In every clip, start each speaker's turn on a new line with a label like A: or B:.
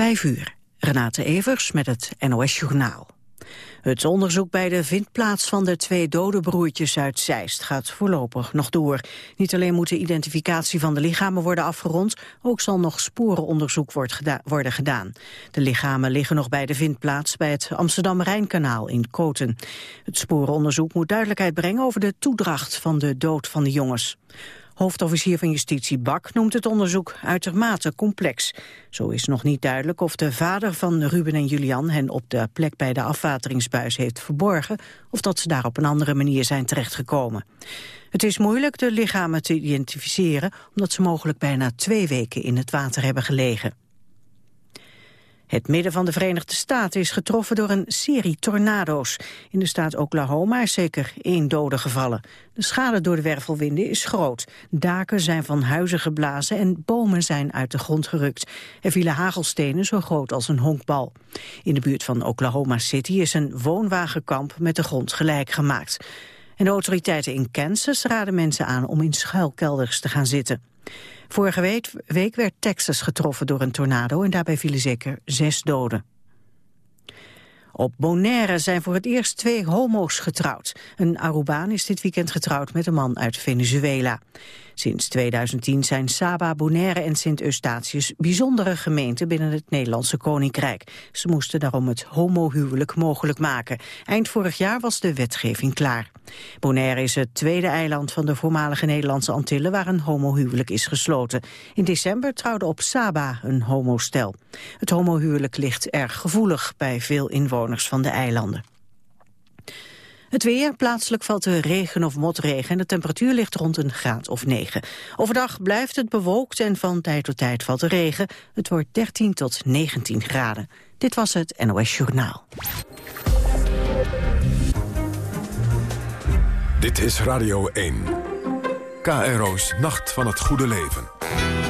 A: Vijf uur. Renate Evers met het NOS Journaal. Het onderzoek bij de vindplaats van de twee dode broertjes uit Zeist gaat voorlopig nog door. Niet alleen moet de identificatie van de lichamen worden afgerond, ook zal nog sporenonderzoek worden gedaan. De lichamen liggen nog bij de vindplaats bij het Amsterdam-Rijnkanaal in Koten. Het sporenonderzoek moet duidelijkheid brengen over de toedracht van de dood van de jongens. Hoofdofficier van Justitie Bak noemt het onderzoek uitermate complex. Zo is nog niet duidelijk of de vader van Ruben en Julian hen op de plek bij de afwateringsbuis heeft verborgen of dat ze daar op een andere manier zijn terechtgekomen. Het is moeilijk de lichamen te identificeren omdat ze mogelijk bijna twee weken in het water hebben gelegen. Het midden van de Verenigde Staten is getroffen door een serie tornado's. In de staat Oklahoma is zeker één dode gevallen. De schade door de wervelwinden is groot. Daken zijn van huizen geblazen en bomen zijn uit de grond gerukt. Er vielen hagelstenen zo groot als een honkbal. In de buurt van Oklahoma City is een woonwagenkamp met de grond gelijk gemaakt. En de autoriteiten in Kansas raden mensen aan om in schuilkelders te gaan zitten. Vorige week, werd Texas getroffen door een tornado en daarbij vielen zeker zes doden. Op Bonaire zijn voor het eerst twee homo's getrouwd. Een Arubaan is dit weekend getrouwd met een man uit Venezuela. Sinds 2010 zijn Saba, Bonaire en Sint-Eustatius bijzondere gemeenten binnen het Nederlandse Koninkrijk. Ze moesten daarom het homohuwelijk mogelijk maken. Eind vorig jaar was de wetgeving klaar. Bonaire is het tweede eiland van de voormalige Nederlandse Antillen waar een homohuwelijk is gesloten. In december trouwde op Saba een homostel. Het homohuwelijk ligt erg gevoelig bij veel inwoners van de eilanden. Het weer, plaatselijk valt er regen of motregen en de temperatuur ligt rond een graad of 9. Overdag blijft het bewolkt en van tijd tot tijd valt er regen. Het wordt 13 tot 19 graden. Dit was het NOS Journaal.
B: Dit is Radio 1. KRO's Nacht van het Goede Leven.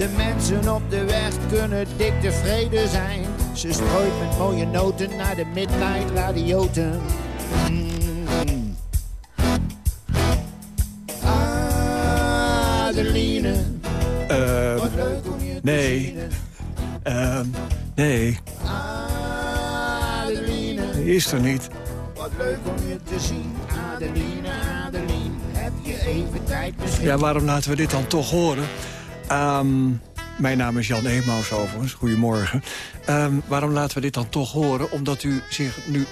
C: De mensen op de weg kunnen dik tevreden zijn. Ze strooit met mooie noten naar de midnight radioten. Mm. Adeline,
D: Eh,
C: wat leuk om je te
D: nee.
C: zien.
D: ehm, nee,
C: Adeline,
D: die is er niet.
C: wat leuk om je te zien. Adeline, Adeline, heb je even tijd misschien?
D: Ja, waarom laten we dit dan toch horen? Ehm, mijn naam is Jan Emaus overigens, goedemorgen. Ehm, waarom laten we dit dan toch horen? Omdat u zich nu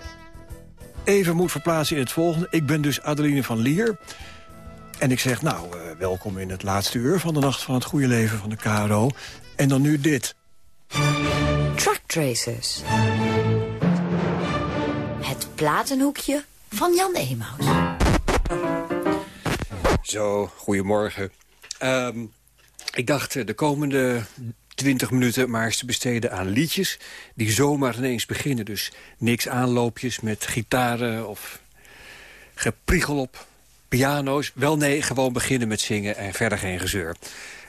D: even moet verplaatsen in het volgende. Ik ben dus Adeline van Lier. En ik zeg, nou, eh, welkom in het laatste uur van de Nacht van het Goede Leven van de KRO. En dan nu dit.
E: Truck Tracers. Het platenhoekje van Jan Emaus.
F: Zo, goedemorgen. Ehm, ik dacht eh, de komende 20 minuten maar eens te besteden aan liedjes... die zomaar ineens beginnen. Dus niks aanloopjes met gitaren of gepriegel op piano's. Wel nee, gewoon beginnen met zingen en verder geen gezeur.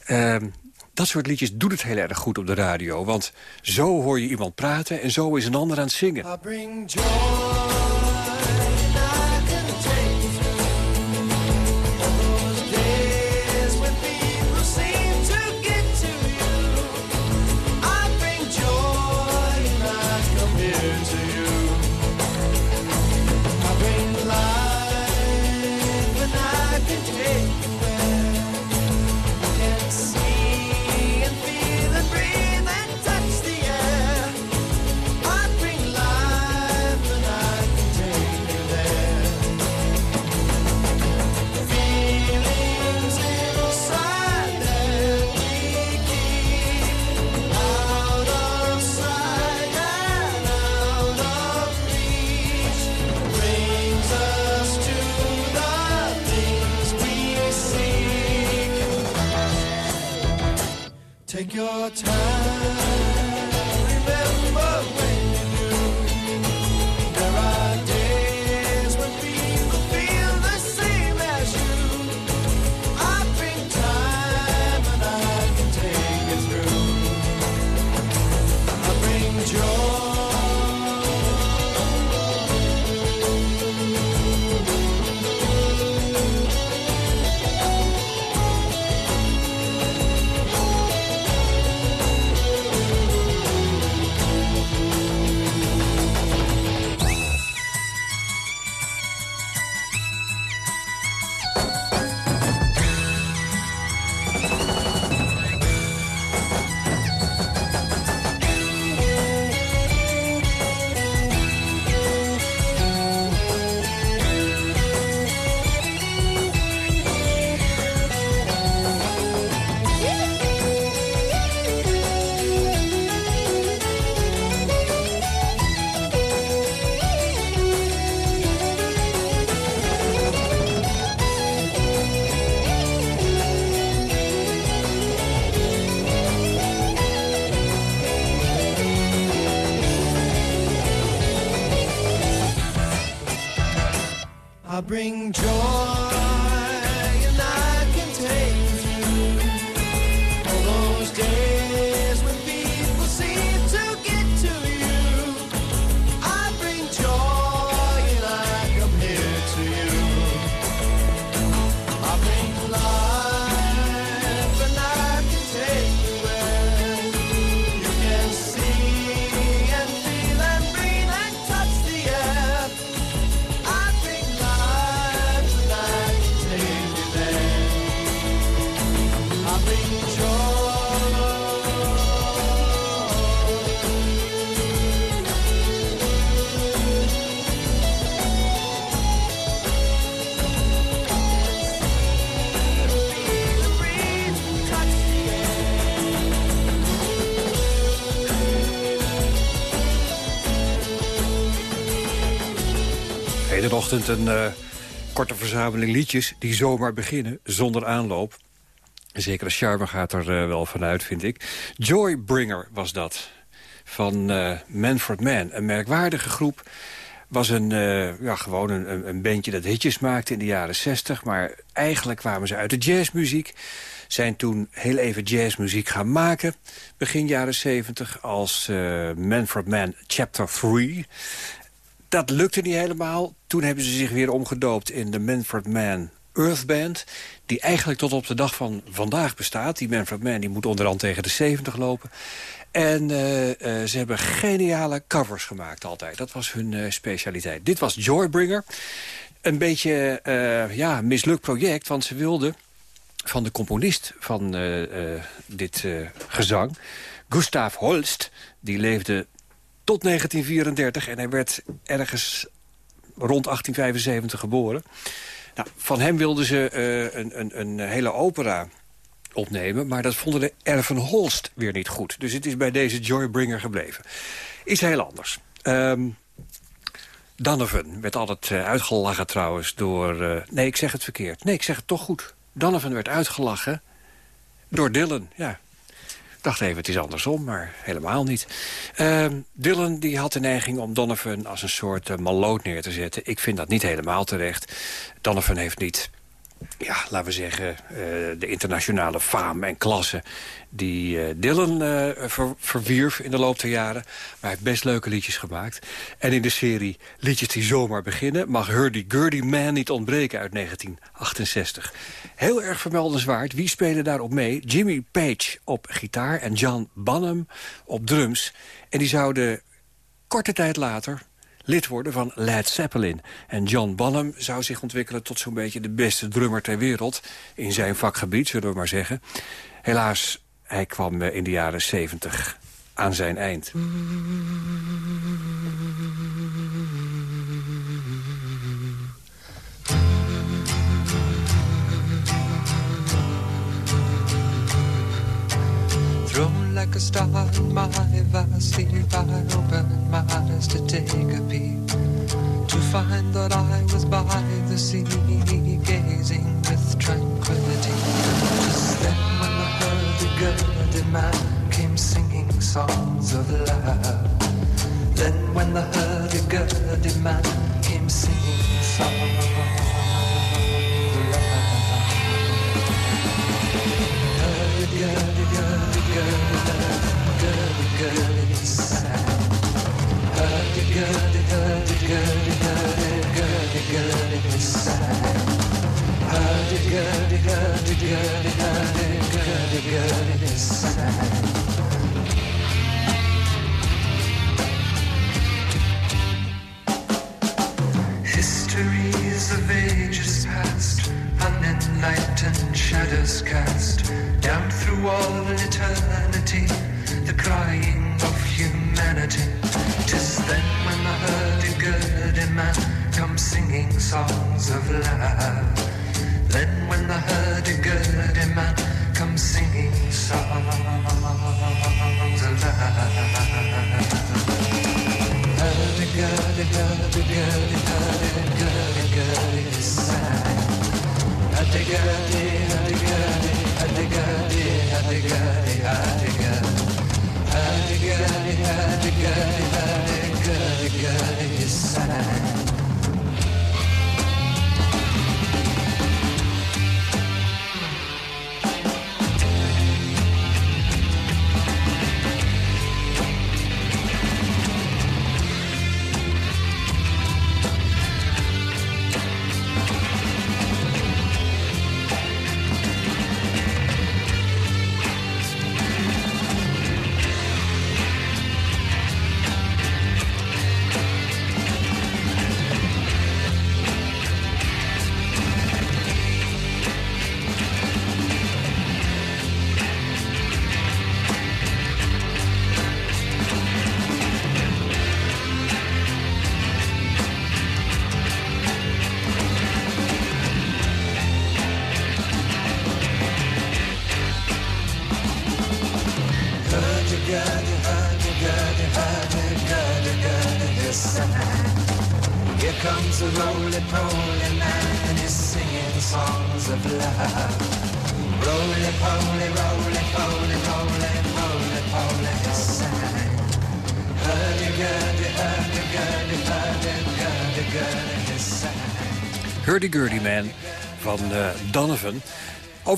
F: Ehm, dat soort liedjes doet het heel erg goed op de radio. Want zo hoor je iemand praten en zo is een ander aan het zingen.
C: I bring joy
G: your time.
F: Heden ochtend een eh, korte verzameling liedjes die zomaar beginnen zonder aanloop. Zeker de charme gaat er eh, wel vanuit, vind ik. Joybringer was dat, van eh Manfred Mann. Een merkwaardige groep. Was een, ja, gewoon een, een- bandje dat hitjes maakte in de jaren 60. Maar eigenlijk kwamen ze uit de jazzmuziek. Zijn toen heel even jazzmuziek gaan maken. Begin jaren 70 als Manfred Mann Chapter 3. Dat lukte niet helemaal. Toen hebben ze zich weer omgedoopt in de Manfred Mann Earth Band. Die eigenlijk tot op de dag van vandaag bestaat. Die Manfred Mann die moet onderhand tegen de 70 lopen. En eh, eh, ze hebben geniale covers gemaakt altijd. Dat was hun eh, specialiteit. Dit was Joybringer. Een beetje ja, mislukt project, want ze wilden van de componist van dit gezang, Gustav Holst, die leefde tot 1934 en hij werd ergens rond 1875 geboren. Nou, van hem wilden ze eh, een, een, een hele opera opnemen... maar dat vonden de Erven Holst weer niet goed. Dus het is bij deze Joybringer gebleven. Is heel anders. Ehm Donovan werd altijd eh, uitgelachen trouwens door... eh, nee, ik zeg het verkeerd. Nee, ik zeg het toch goed. Donovan werd uitgelachen door Dylan, ja. Dacht even, het is andersom, maar helemaal niet. Dylan die had de neiging om Donovan als een soort uh, maloot neer te zetten. Ik vind dat niet helemaal terecht. Donovan heeft niet, ja, laten we zeggen... Uh, de internationale faam en klasse die uh, Dylan ver, verwierf in de loop der jaren. Maar hij heeft best leuke liedjes gemaakt. En in de serie Liedjes die zomaar beginnen... mag Hurdy Gurdy Man niet ontbreken uit 1968. Heel erg vermeldenswaard. Wie spelen daarop mee? Jimmy Page op gitaar en John Bonham op drums. En die zouden korte tijd later lid worden van Led Zeppelin. En John Bonham zou zich ontwikkelen tot zo'n beetje de beste drummer ter wereld. In zijn vakgebied, zullen we maar zeggen. Helaas, hij kwam in de jaren 70 aan zijn eind.
H: Like a star in my vast sleep, I opened my eyes to take a peek To find that I was by the sea, gazing with tranquility. Just then when the hurdy-gurdy man came singing songs of love. Then when the hurdy-gurdy man came singing songs Histories of ages past, unenlightened shadows cast down through all eternity, the crying of humanity. Hurdy gurdy man come singing songs of love. Then when the hurdy gurdy man comes singing songs of love. Hurdy gurdy, hurdy gurdy, hurdy gurdy, gurdy man. Hurdy gurdy, hurdy gurdy, hurdy gurdy, hurdy gurdy, hurdy gurdy, hurdy
F: gurdy, hurdy gurdy. Hurdy-gurdy-gurdy sad.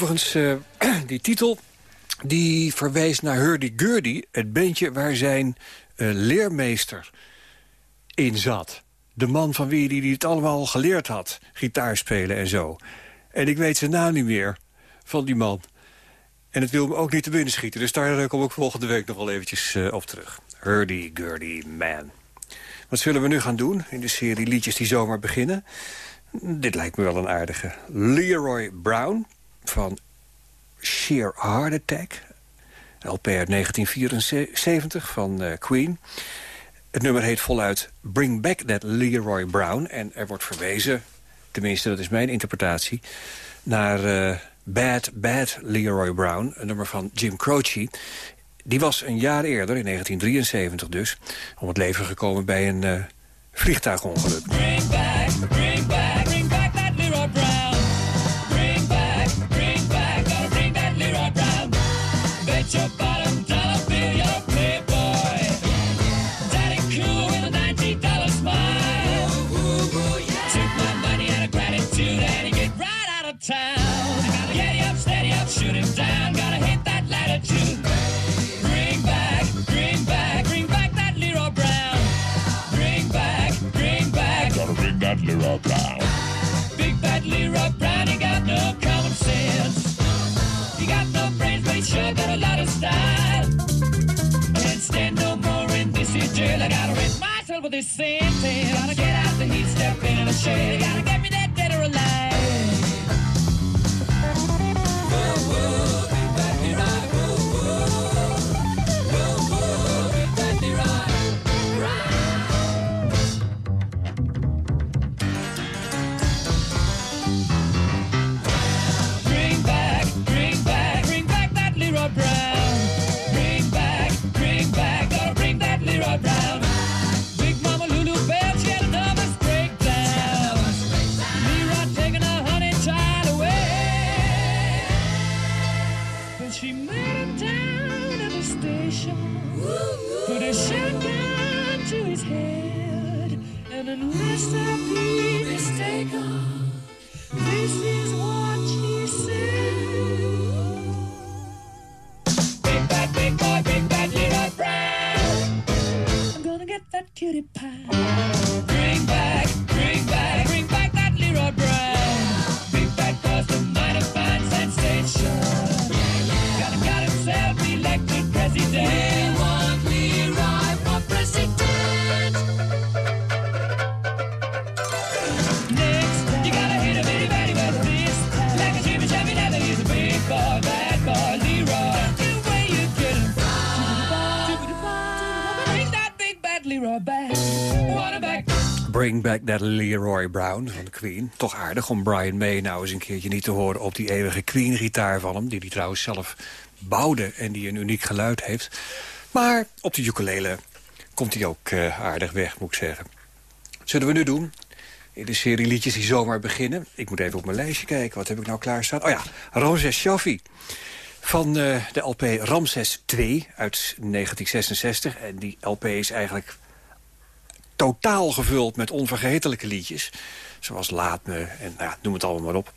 F: Overigens, eh, die titel die verwijst naar Hurdy-Gurdy... het bandje waar zijn eh, leermeester in zat. De man van wie hij het allemaal geleerd had. Gitaar spelen en zo. En ik weet zijn naam niet meer van die man. En het wil me ook niet te binnen schieten. Dus daar eh, kom ik volgende week nog wel eventjes op terug. Hurdy-Gurdy Man. Wat zullen we nu gaan doen in de serie liedjes die zomaar beginnen? Dit lijkt me wel een aardige. Leroy Brown van Sheer Heart Attack. LP uit 1974 van eh, Queen. Het nummer heet voluit Bring Back That Leroy Brown. En er wordt verwezen, tenminste dat is mijn interpretatie... naar eh, Bad Bad Leroy Brown, een nummer van Jim Croce. Die was een jaar eerder, in 1973 dus... om het leven gekomen bij een eh, vliegtuigongeluk.
I: Bring back, bring back, bring back myself with this sentence. Gotta get out the heat, step in the shade. Gotta get me that dead or alive. Bring Back That Leroy Brown
F: van Queen. Toch aardig om Brian May nou eens een keertje niet te horen... op die eeuwige Queen-gitaar van hem... die hij trouwens zelf bouwde en die een uniek geluid heeft. Maar op de ukulele komt hij ook eh, aardig weg, moet ik zeggen. Wat zullen we nu doen? In de serie liedjes die zomaar beginnen. Ik moet even op mijn lijstje kijken. Wat heb ik nou klaarstaan? Oh ja, Ramses Shaffi. Van eh, de LP Ramses 2 uit 1966. En die LP is eigenlijk totaal gevuld met onvergetelijke liedjes. Zoals Laat Me en nou, noem het allemaal maar op.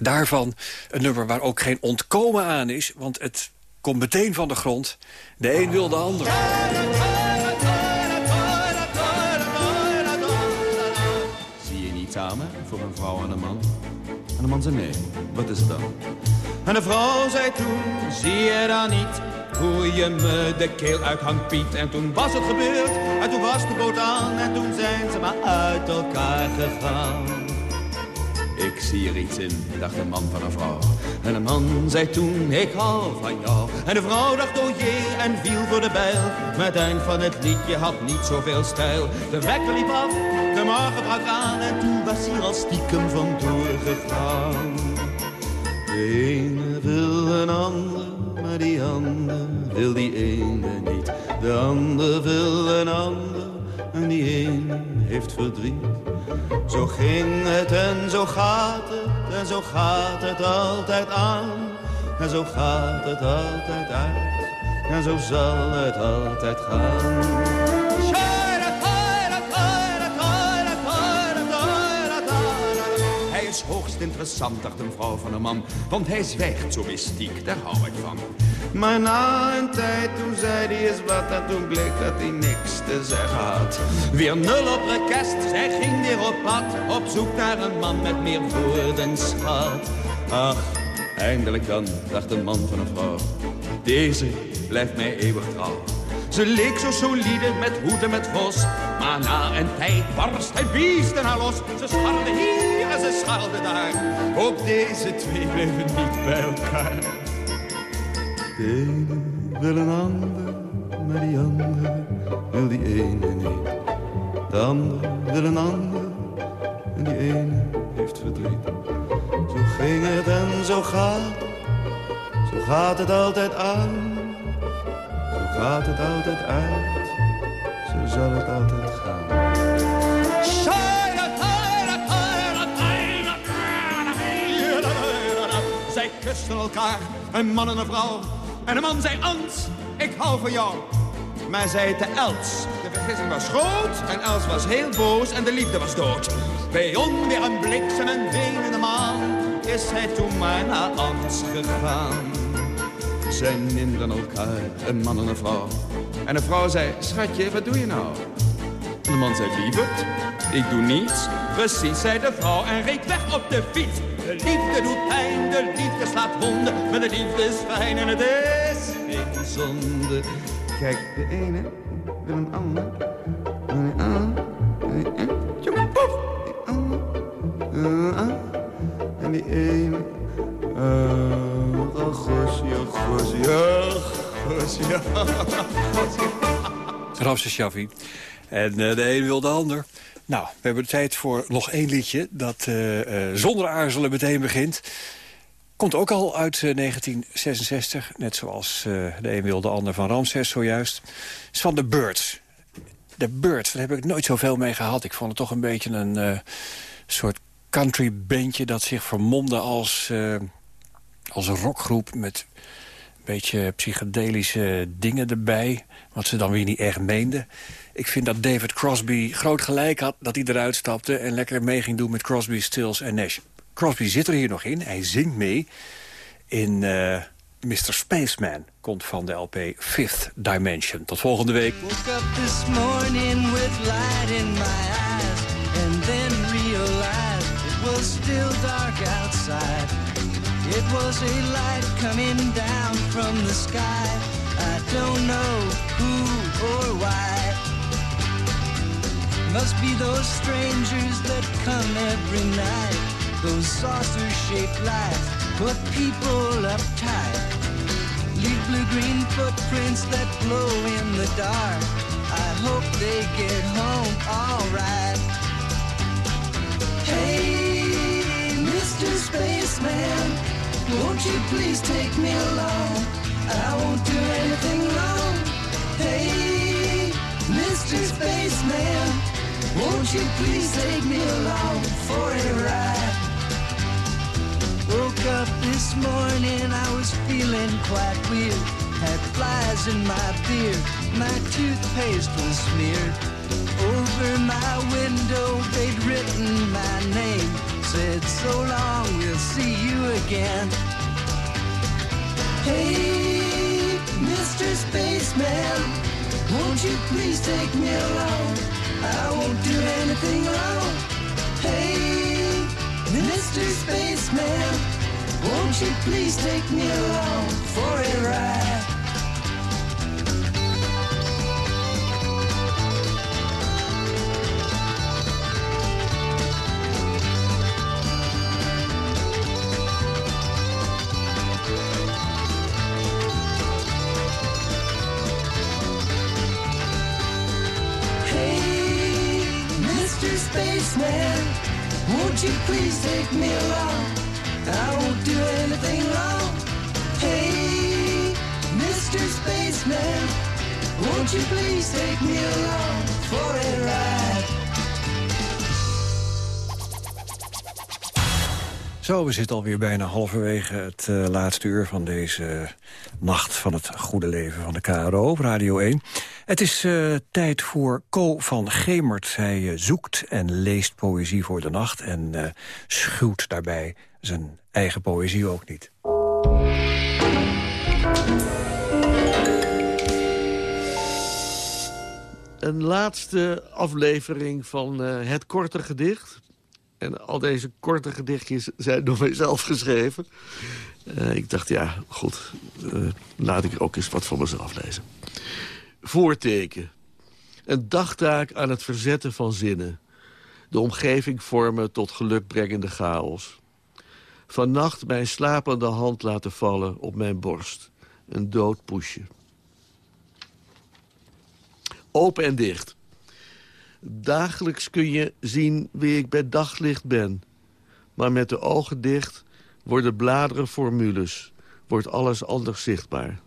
F: Daarvan een nummer waar ook geen ontkomen aan is. Want het komt meteen van de grond. De een wil de ander.
J: Zie je niet samen voor een vrouw en een man? En de man zei nee, wat is het dan? En de vrouw zei toen, zie je dan niet hoe je me de keel uithangt Piet? En toen was het gebeurd, en toen was de boot aan en toen zijn ze maar uit elkaar gegaan. Ik zie er iets in, dacht de man van een vrouw. En de man zei toen, ik hou van jou. En de vrouw dacht, oh jee, en viel voor de bijl. Maar het eind van het liedje had niet zoveel stijl. De wekker liep af, de morgen brak aan. En toen was hij al stiekem vandoor gegaan. De ene wil een ander, maar die ander wil die ene niet. De ander wil een ander, en die een heeft verdriet. Zo ging het en zo gaat het en zo gaat het altijd aan. En zo gaat het altijd uit en zo zal het altijd gaan. Is hoogst interessant, dacht een vrouw van een man. Want hij zwijgt zo mystiek, daar hou ik van. Maar na een tijd, toen zei hij eens wat... en toen bleek dat hij niks te zeggen had. Weer nul op rekest, zij ging weer op pad... op zoek naar een man met meer woorden schat. Ach, eindelijk dan, dacht een man van een vrouw. Deze blijft mij eeuwig trouw. Ze leek zo solide met hoed en met vos. Maar na een tijd barst hij beesten haar los. Ze scharrelde hier en ze scharrelde daar. Ook deze twee bleven niet bij elkaar. De ene wil een ander, maar die andere wil die ene niet. De andere wil een ander, en die ene heeft verdriet. Zo ging het en zo gaat zo gaat het altijd aan. Gaat het altijd uit, zo zal het altijd gaan. Zij kusten elkaar, een man en een vrouw. En de man zei, Ans, ik hou van jou. Maar zij de Els. De vergissing was groot en Els was heel boos en de liefde was dood. Bij onweer een bliksem en wenende maan is hij toen maar naar Ans gegaan. Zij nimden elkaar, een man en een vrouw. En de vrouw zei, schatje, wat doe je nou? De man zei, lieverd, ik doe niets. Precies, zei de vrouw en reed weg op de fiets. De liefde doet pijn, de liefde slaat wonden. Maar de liefde is fijn en het is geen zonde. Kijk, de ene wil een ander. En die ander, en die ene, tjoep, poef. Die ander, en en die ene.
F: Ramses Shaffi. En eh, de een wil de ander. Nou, we hebben de tijd voor nog één liedje... dat eh, eh, zonder aarzelen meteen begint. Komt ook al uit eh, 1966. Net zoals de een wil de ander van Ramses zojuist. is van The Birds. The Birds, daar heb ik nooit zoveel mee gehad. Ik vond het toch een beetje een soort country bandje... dat zich vermomde als, als een rockgroep met een beetje psychedelische dingen erbij. Wat ze dan weer niet echt meenden. Ik vind dat David Crosby groot gelijk had dat hij eruit stapte... en lekker mee ging doen met Crosby, Stills en Nash. Crosby zit er hier nog in, hij zingt mee in eh, Mr. Spaceman. Komt van de LP Fifth Dimension. Tot volgende week.
D: Still dark outside. Was a light coming down from the sky. I don't know who or why. Must be those strangers that come every night. Those saucer-shaped lights put people uptight. Leave blue-green footprints that glow in the dark. I hope they get home alright. Hey, Mr. Spaceman, won't you please take me along? I won't do anything wrong. Hey, Mr. Spaceman, won't you please take me along for a ride? Woke up this morning, I was feeling quite weird. Had flies in my beard, my toothpaste was smeared. Over my window, they'd written my name. Said, so long, we'll see you again. Hey, Mr. Spaceman, won't you please take me along? I won't do anything wrong. Hey, Mr. Spaceman, won't you please take me along for a ride? Take me along? I won't do anything wrong. Hey, Mr. Spaceman, won't you please take me along Zo, we zitten alweer bijna halverwege het eh, laatste uur van deze nacht van het goede leven van de KRO op Radio 1. Het is eh, tijd voor Co van Gemert. Hij eh, zoekt en leest poëzie voor de nacht en schuwt daarbij zijn eigen poëzie ook niet.
K: Een laatste aflevering van Het Korte Gedicht. En al deze korte gedichtjes zijn door mijzelf geschreven. Eh, ik dacht, ja, goed, eh, laat ik er ook eens wat voor mezelf lezen. Voorteken. Een dagtaak aan het verzetten van zinnen. De omgeving vormen tot gelukbrengende chaos. Vannacht mijn slapende hand laten vallen op mijn borst. Een dood poesje. Open en dicht. Dagelijks kun je zien wie ik bij daglicht ben. Maar met de ogen dicht worden bladeren formules. Wordt alles anders zichtbaar.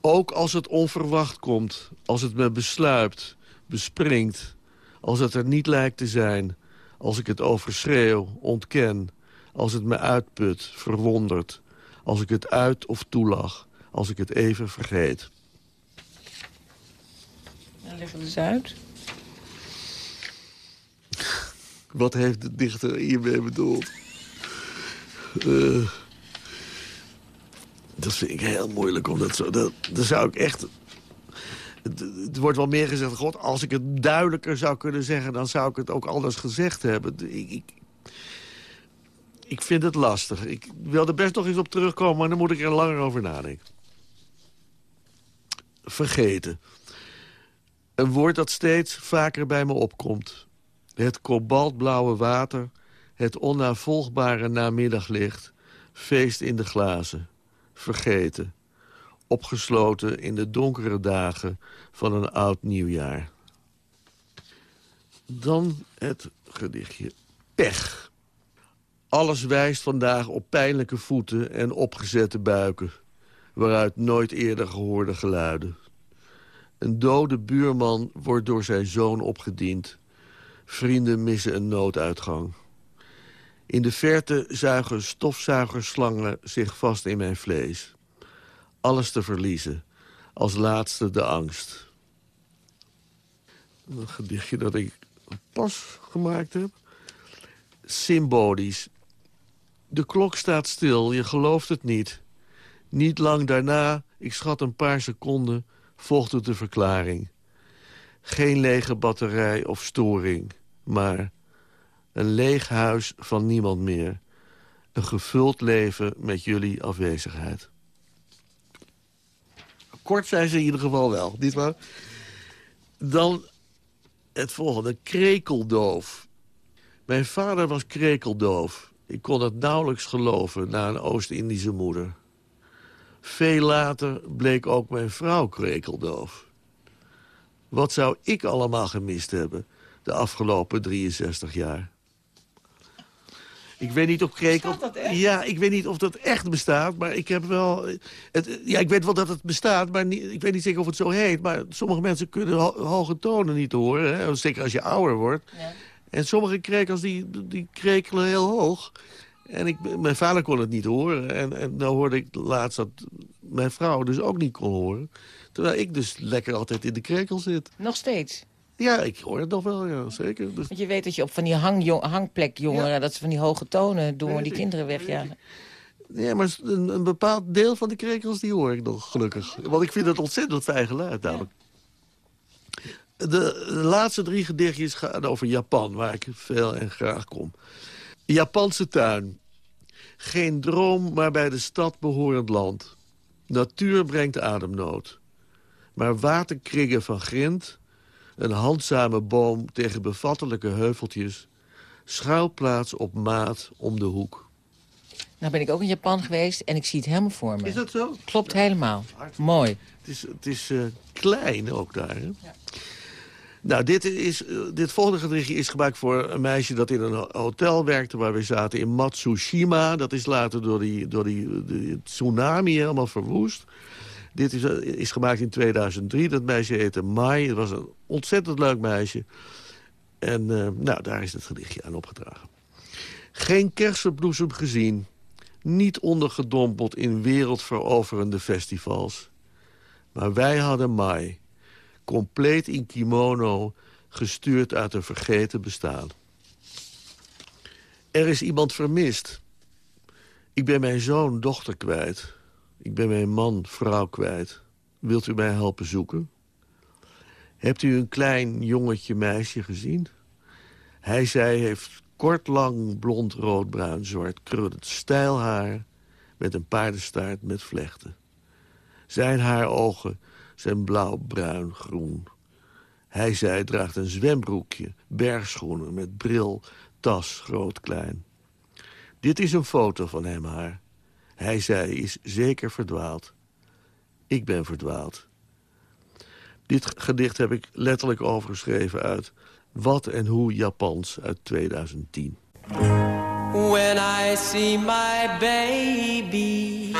K: Ook als het onverwacht komt, als het me besluipt, bespringt... als het er niet lijkt te zijn, als ik het overschreeuw, ontken... als het me uitput, verwondert, als ik het uit of toelach... als ik het even vergeet.
L: Dan leg het eens uit.
K: Wat heeft de dichter hiermee bedoeld? Eh, dat vind ik heel moeilijk, omdat zo... Dat, dat zou ik echt... Het, het wordt wel meer gezegd, god, als ik het duidelijker zou kunnen zeggen... dan zou ik het ook anders gezegd hebben. Ik, ik, ik vind het lastig. Ik wil er best nog eens op terugkomen, maar dan moet ik er langer over nadenken. Vergeten. Een woord dat steeds vaker bij me opkomt. Het kobaltblauwe water, het onnavolgbare namiddaglicht... feest in de glazen, vergeten. Opgesloten in de donkere dagen van een oud nieuwjaar. Dan het gedichtje Pech. Alles wijst vandaag op pijnlijke voeten en opgezette buiken... waaruit nooit eerder gehoorde geluiden. Een dode buurman wordt door zijn zoon opgediend. Vrienden missen een nooduitgang. In de verte zuigen stofzuigerslangen zich vast in mijn vlees. Alles te verliezen. Als laatste de angst. Een gedichtje dat ik pas gemaakt heb. Symbolisch. De klok staat stil, je gelooft het niet. Niet lang daarna, ik schat een paar seconden volgde de verklaring. Geen lege batterij of storing, maar een leeg huis van niemand meer. Een gevuld leven met jullie afwezigheid. Kort zijn ze in ieder geval wel, niet waar? Dan het volgende, krekeldoof. Mijn vader was krekeldoof. Ik kon het nauwelijks geloven na een Oost-Indische moeder. Veel later bleek ook mijn vrouw krekeldoof. Wat zou ik allemaal gemist hebben de afgelopen 63 jaar? Ik weet niet of krekel... Ja, ik weet niet of dat echt bestaat, maar ik heb wel... Het, ja, ik weet wel dat het bestaat, maar niet, ik weet niet zeker of het zo heet. Maar sommige mensen kunnen ho- hoge tonen niet horen, hè? zeker als je ouder wordt. En sommige krekels die, die krekelen heel hoog. En ik, mijn vader kon het niet horen. En, en dan hoorde ik laatst dat mijn vrouw dus ook niet kon horen. Terwijl ik dus lekker altijd in de krekel zit.
L: Nog steeds.
K: Ja, ik hoor het nog wel, ja, zeker. Dus,
L: Want je weet dat je op van die hangjong, hangplekjongeren... dat ze van die hoge tonen doen, die kinderen wegjagen.
K: ja, maar een, een bepaald deel van de krekels die hoor ik nog, gelukkig. Want ik vind het ontzettend fijn geluid, namelijk. De, de laatste drie gedichtjes gaan over Japan, waar ik veel en graag kom. Japanse tuin. Geen droom, maar bij de stad behorend land. Natuur brengt ademnood. Maar waterkringen van grind, een handzame boom tegen bevattelijke heuveltjes... schuilplaats op maat om de hoek.
L: Nou ben ik ook in Japan geweest en ik zie het helemaal voor me.
K: Is dat zo?
L: Klopt helemaal. Mooi.
K: Het is, het is eh, klein ook daar, hè? Nou, dit, is, eh, dit volgende gedichtje is gemaakt voor een meisje dat in een ho- hotel werkte... waar we zaten in Matsushima. Dat is later door die, door die, die tsunami helemaal verwoest. Dit is, eh, is gemaakt in 2003. Dat meisje heette Mai. Het was een ontzettend leuk meisje. En eh, nou, daar is het gedichtje aan opgedragen. Geen kersenbloesem gezien. Niet ondergedompeld in wereldveroverende festivals. Maar wij hadden Mai. Compleet in kimono, gestuurd uit een vergeten bestaan. Er is iemand vermist. Ik ben mijn zoon, dochter kwijt. Ik ben mijn man, vrouw kwijt. Wilt u mij helpen zoeken? Hebt u een klein jongetje, meisje gezien? Hij, zij heeft kort, lang, blond, rood, bruin, zwart, krullend, stijl haar... met een paardenstaart met vlechten. Zijn haarogen zijn blauw, bruin, groen. Hij, zij draagt een zwembroekje, bergschoenen met bril, tas, groot, klein. Dit is een foto van hem, haar. Hij, zij is zeker verdwaald. Ik ben verdwaald. Dit gedicht heb ik letterlijk overgeschreven uit Wat en Hoe Japans uit 2010.
G: When I see my baby,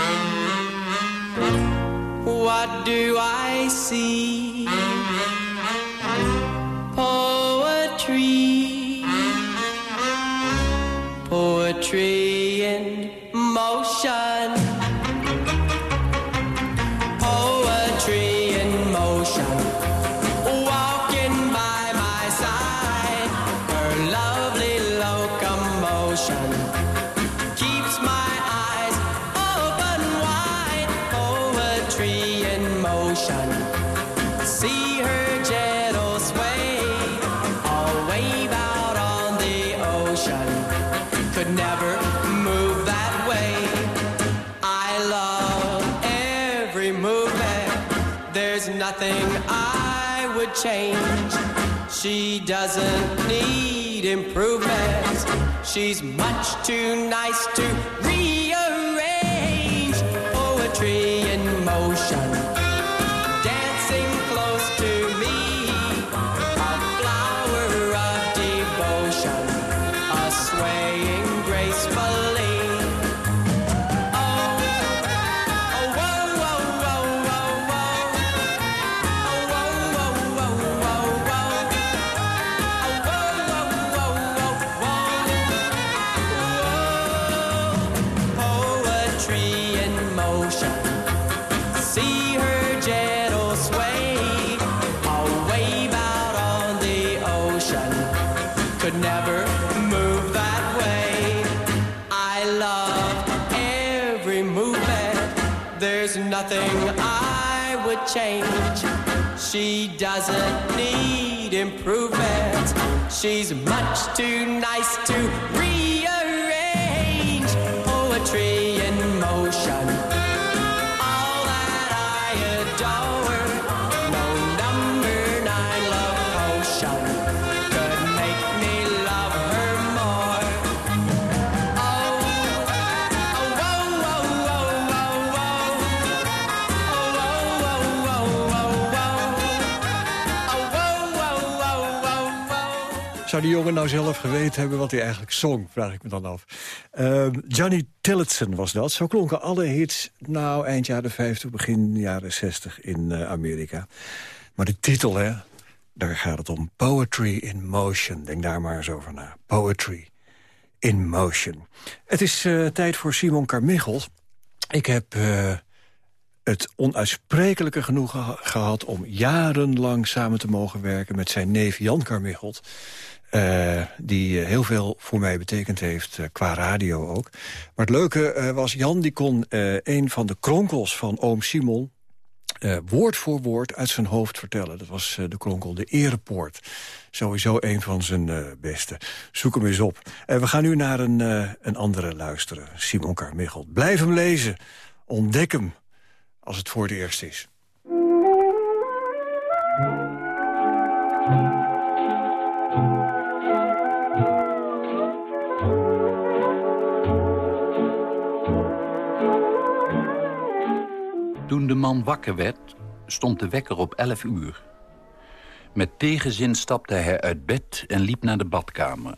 G: what do I see? She doesn't need improvements. She's much too nice to would change. She doesn't need improvement. She's much too nice to rearrange.
F: Die jongen nou zelf geweten hebben wat hij eigenlijk zong, vraag ik me dan af. Ehm, Johnny Tillotson was dat. Zo klonken alle hits, nou, eind jaren 50, begin jaren 60 in eh, Amerika. Maar de titel, hè, daar gaat het om. Poetry in Motion. Denk daar maar eens over na. Poetry in Motion. Het is eh, tijd voor Simon Carmichel. Ik heb eh, het onuitsprekelijke genoegen gehad... om jarenlang samen te mogen werken met zijn neef Jan Carmichelt. Eh, die eh, heel veel voor mij betekend heeft, eh, qua radio ook. Maar het leuke was, Jan die kon een van de kronkels van oom Simon... woord voor woord uit zijn hoofd vertellen. Dat was de kronkel De Erepoort. Sowieso een van zijn beste. Zoek hem eens op. En we gaan nu naar een, een andere luisteren. Simon Carmichelt. Blijf hem lezen. Ontdek hem. Als het voor het eerst is.
M: Toen de man wakker werd, stond de wekker op 11 uur. Met tegenzin stapte hij uit bed en liep naar de badkamer.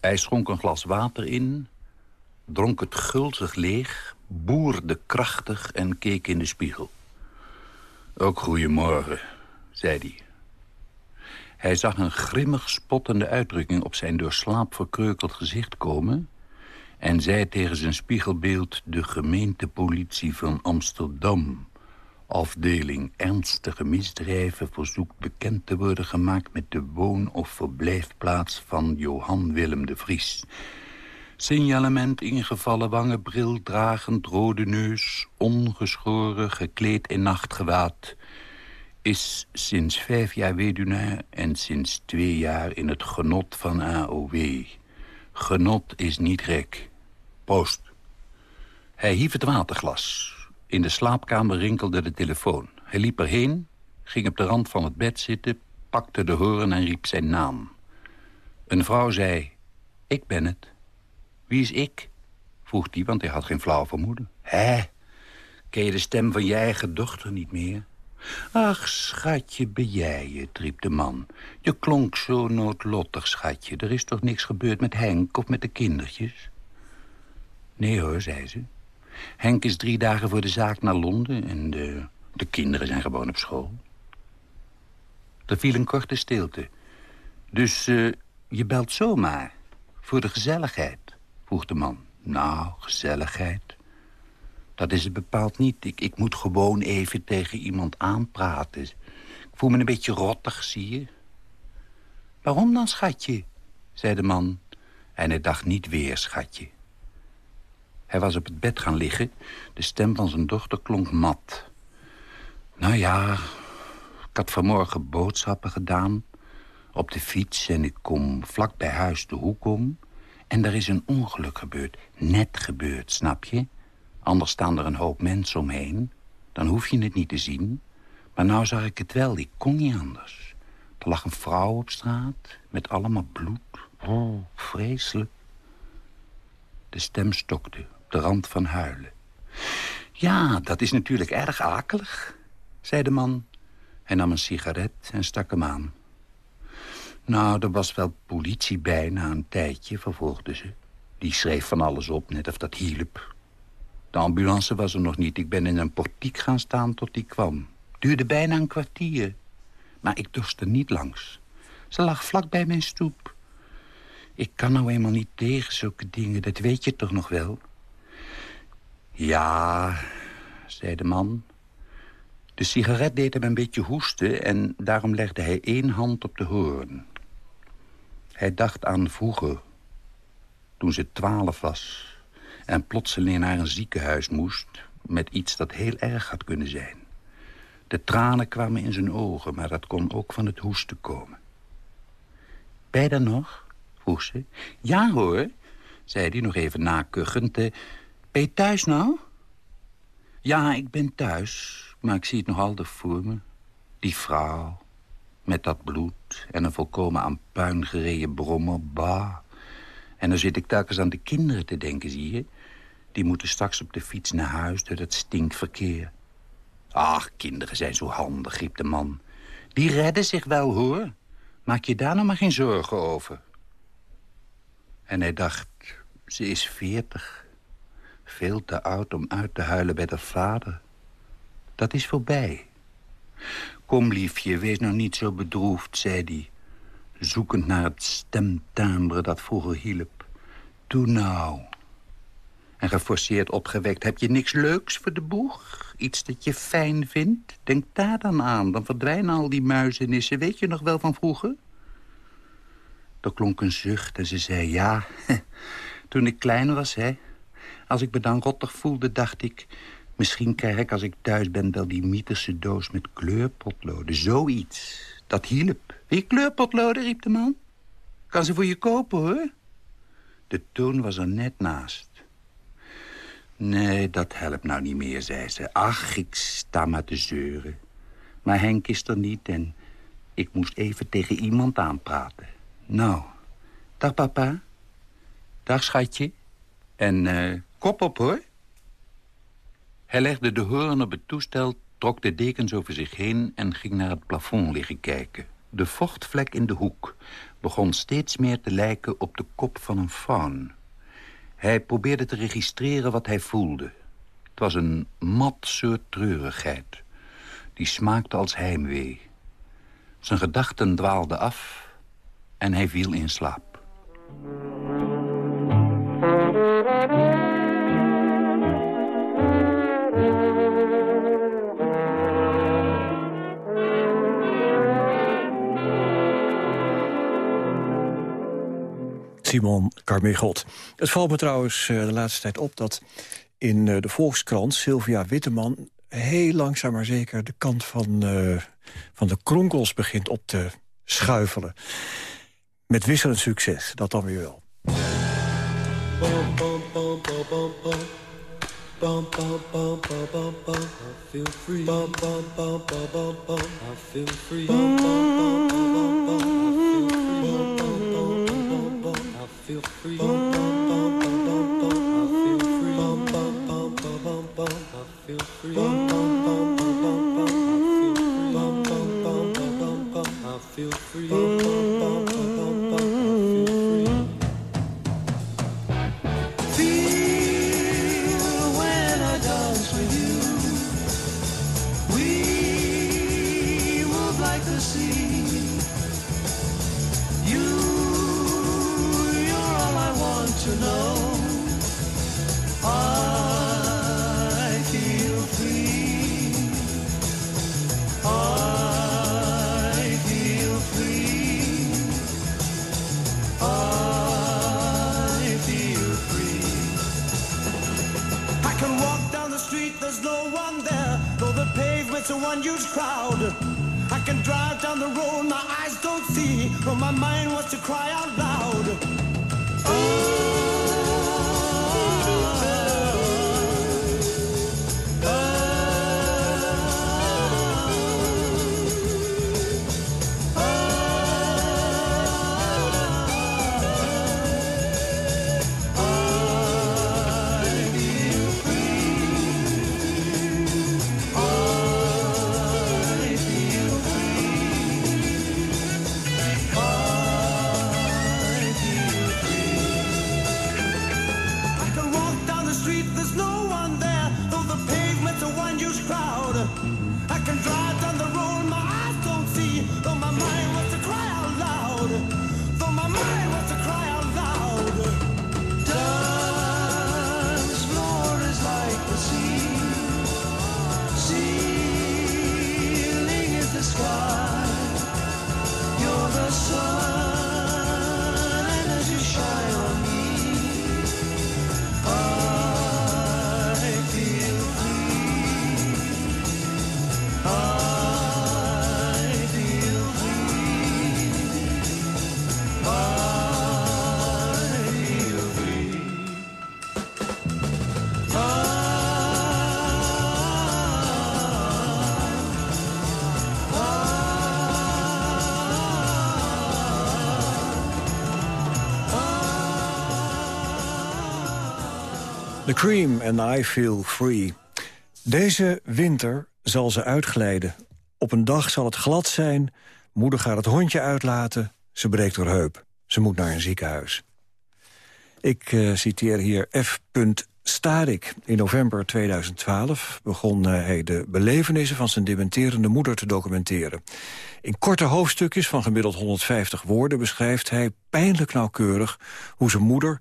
M: Hij schonk een glas water in, dronk het gulzig leeg... boerde krachtig en keek in de spiegel. Ook goeiemorgen, zei hij. Hij zag een grimmig spottende uitdrukking op zijn door slaap verkreukeld gezicht komen... en zei tegen zijn spiegelbeeld... de gemeentepolitie van Amsterdam... afdeling ernstige misdrijven... verzoekt bekend te worden gemaakt... met de woon- of verblijfplaats van Johan Willem de Vries... Signalement ingevallen wangen, bril dragend, rode neus... ongeschoren, gekleed in nachtgewaad... is sinds vijf jaar weduwnaar en sinds twee jaar in het genot van AOW. Genot is niet gek. Proost. Hij hief het waterglas. In de slaapkamer rinkelde de telefoon. Hij liep erheen, ging op de rand van het bed zitten... pakte de horen en riep zijn naam. Een vrouw zei, ik ben het. Wie is ik? vroeg hij, want hij had geen flauw vermoeden. Hè? Ken je de stem van je eigen dochter niet meer? Ach, schatje, ben jij het, riep de man. Je klonk zo noodlottig, schatje. Er is toch niks gebeurd met Henk of met de kindertjes? Nee hoor, zei ze. Henk is drie dagen voor de zaak naar Londen... en de, de kinderen zijn gewoon op school. Er viel een korte stilte. Dus eh, je belt zomaar, voor de gezelligheid, vroeg de man. Nou, gezelligheid. Dat is het bepaald niet. Ik, ik moet gewoon even tegen iemand aanpraten. Ik voel me een beetje rottig, zie je. Waarom dan, schatje? zei de man. En hij dacht niet weer, schatje. Hij was op het bed gaan liggen. De stem van zijn dochter klonk mat. Nou ja, ik had vanmorgen boodschappen gedaan. Op de fiets en ik kom vlak bij huis de hoek om. En er is een ongeluk gebeurd. Net gebeurd, snap je? Anders staan er een hoop mensen omheen. Dan hoef je het niet te zien. Maar nou zag ik het wel, ik kon niet anders. Er lag een vrouw op straat met allemaal bloed. Oh, vreselijk. De stem stokte de rand van huilen. Ja, dat is natuurlijk erg akelig, zei de man. Hij nam een sigaret en stak hem aan. Nou, er was wel politie bij na een tijdje, vervolgde ze. Die schreef van alles op, net of dat hielp. De ambulance was er nog niet. Ik ben in een portiek gaan staan tot die kwam. Duurde bijna een kwartier. Maar ik dorst er niet langs. Ze lag vlak bij mijn stoep. Ik kan nou eenmaal niet tegen zulke dingen, dat weet je toch nog wel? Ja, zei de man. De sigaret deed hem een beetje hoesten... en daarom legde hij één hand op de hoorn. Hij dacht aan vroeger, toen ze twaalf was... en plotseling naar een ziekenhuis moest... met iets dat heel erg had kunnen zijn. De tranen kwamen in zijn ogen, maar dat kon ook van het hoesten komen. Je er nog? vroeg ze. Ja hoor, zei hij nog even nakuchend. Ben je thuis nou? Ja, ik ben thuis, maar ik zie het nog altijd voor me. Die vrouw, met dat bloed en een volkomen aan puin gereden brommer, bah. En dan zit ik telkens aan de kinderen te denken, zie je. Die moeten straks op de fiets naar huis door dat stinkverkeer. Ach, kinderen zijn zo handig, riep de man. Die redden zich wel, hoor. Maak je daar nou maar geen zorgen over. En hij dacht, ze is veertig. Veel te oud om uit te huilen bij haar vader. Dat is voorbij. Kom, liefje, wees nou niet zo bedroefd, zei hij. Zoekend naar het stemtimbre dat vroeger hielp. Doe nou. En geforceerd opgewekt, heb je niks leuks voor de boeg? Iets dat je fijn vindt? Denk daar dan aan, dan verdwijnen al die muizenissen. Weet je nog wel van vroeger? Er klonk een zucht en ze zei ja. Toen ik klein was, hè. Als ik me dan rottig voelde, dacht ik... misschien krijg ik als ik thuis ben wel die mythische doos met kleurpotloden. Zoiets. Dat hielp. Wil je kleurpotloden, riep de man. Kan ze voor je kopen, hoor. De toon was er net naast. Nee, dat helpt nou niet meer, zei ze. Ach, ik sta maar te zeuren. Maar Henk is er niet en ik moest even tegen iemand aanpraten. Nou, dag papa. Dag schatje. En eh, kop op, hoor. Hij legde de hoorn op het toestel, trok de dekens over zich heen... en ging naar het plafond liggen kijken. De vochtvlek in de hoek begon steeds meer te lijken op de kop van een faun. Hij probeerde te registreren wat hij voelde. Het was een mat soort treurigheid. Die smaakte als heimwee. Zijn gedachten dwaalden af en hij viel in slaap.
D: Simon Carmichelt. Het valt me trouwens eh, de laatste tijd op dat in eh, de Volkskrant... Sylvia Witteman heel langzaam maar zeker de kant van, eh, van de kronkels begint op te schuifelen. Met wisselend succes, dat dan weer wel. Cream and I Feel Free. Deze winter zal ze uitglijden. Op een dag zal het glad zijn. Moeder gaat het hondje uitlaten. Ze breekt haar heup. Ze moet naar een ziekenhuis. Ik eh, citeer hier F. Starik. In november 2012 begon eh, hij de belevenissen van zijn dementerende moeder te documenteren. In korte hoofdstukjes van gemiddeld 150 woorden beschrijft hij pijnlijk nauwkeurig hoe zijn moeder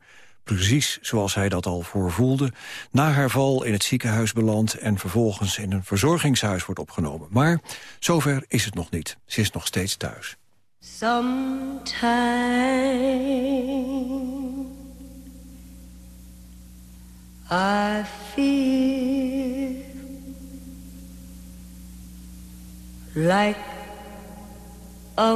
D: precies zoals hij dat al voorvoelde... na haar val in het ziekenhuis belandt... en vervolgens in een verzorgingshuis wordt opgenomen. Maar zover is het nog niet. Ze is nog steeds thuis.
N: Sometimes I feel like a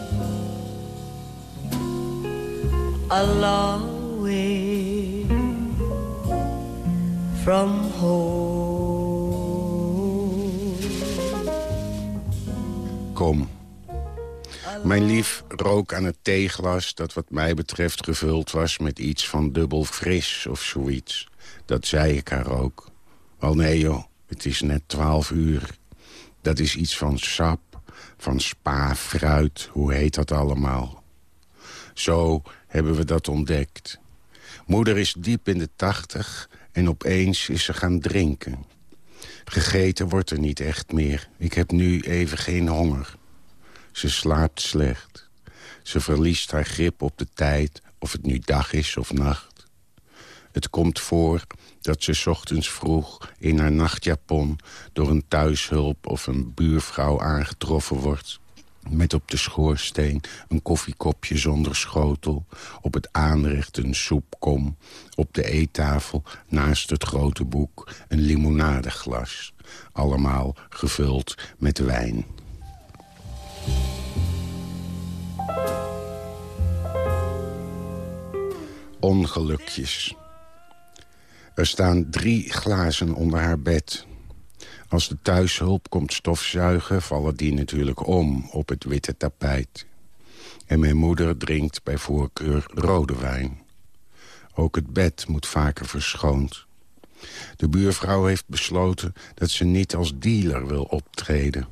N: A from home.
O: Kom. Mijn lief rook aan het theeglas dat wat mij betreft gevuld was... met iets van dubbel fris of zoiets. Dat zei ik haar ook. Wel nee joh, het is net twaalf uur. Dat is iets van sap, van spa, fruit, hoe heet dat allemaal? Zo hebben we dat ontdekt. Moeder is diep in de tachtig en opeens is ze gaan drinken. Gegeten wordt er niet echt meer. Ik heb nu even geen honger. Ze slaapt slecht. Ze verliest haar grip op de tijd, of het nu dag is of nacht. Het komt voor dat ze ochtends vroeg in haar nachtjapon... door een thuishulp of een buurvrouw aangetroffen wordt. Met op de schoorsteen een koffiekopje zonder schotel. Op het aanrecht een soepkom. Op de eettafel naast het grote boek een limonadeglas. Allemaal gevuld met wijn. Ongelukjes. Er staan drie glazen onder haar bed. Als de thuishulp komt stofzuigen, vallen die natuurlijk om op het witte tapijt. En mijn moeder drinkt bij voorkeur rode wijn. Ook het bed moet vaker verschoond. De buurvrouw heeft besloten dat ze niet als dealer wil optreden.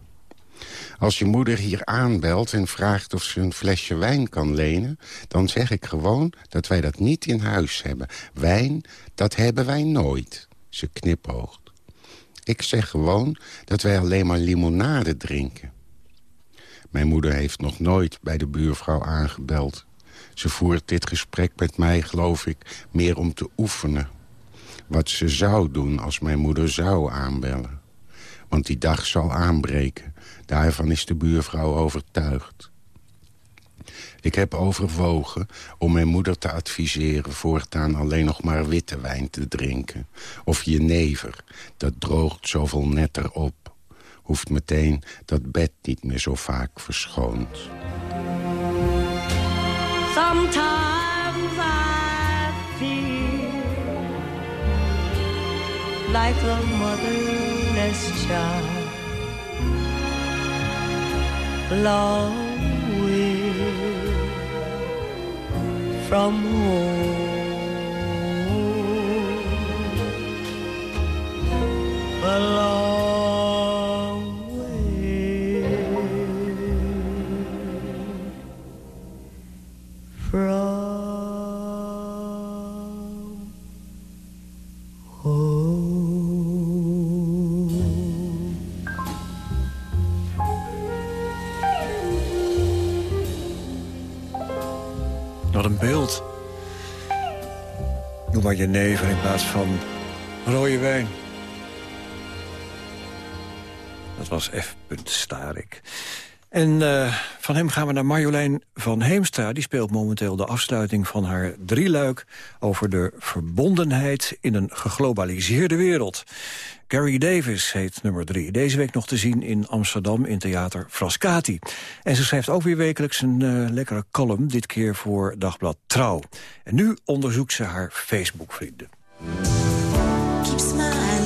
O: Als je moeder hier aanbelt en vraagt of ze een flesje wijn kan lenen... dan zeg ik gewoon dat wij dat niet in huis hebben. Wijn, dat hebben wij nooit. Ze knipoogt. Ik zeg gewoon dat wij alleen maar limonade drinken. Mijn moeder heeft nog nooit bij de buurvrouw aangebeld. Ze voert dit gesprek met mij, geloof ik, meer om te oefenen. Wat ze zou doen als mijn moeder zou aanbellen. Want die dag zal aanbreken. Daarvan is de buurvrouw overtuigd. Ik heb overwogen om mijn moeder te adviseren... voortaan alleen nog maar witte wijn te drinken. Of jenever, dat droogt zoveel netter op. Hoeft meteen dat bed niet meer zo vaak verschoond.
N: Sometimes I feel like a motherless child. From home. A
F: jenever in plaats van rode wijn. Dat was F. Starik. En eh, van hem gaan we naar Marjolein van Heemstra. Die speelt momenteel de afsluiting van haar drieluik... over de verbondenheid in een geglobaliseerde wereld. Gary Davis heet nummer drie. Deze week nog te zien in Amsterdam in theater Frascati. En ze schrijft ook weer wekelijks een eh, lekkere column... dit keer voor Dagblad Trouw. En nu onderzoekt ze haar Facebook-vrienden.
E: Keep smiling,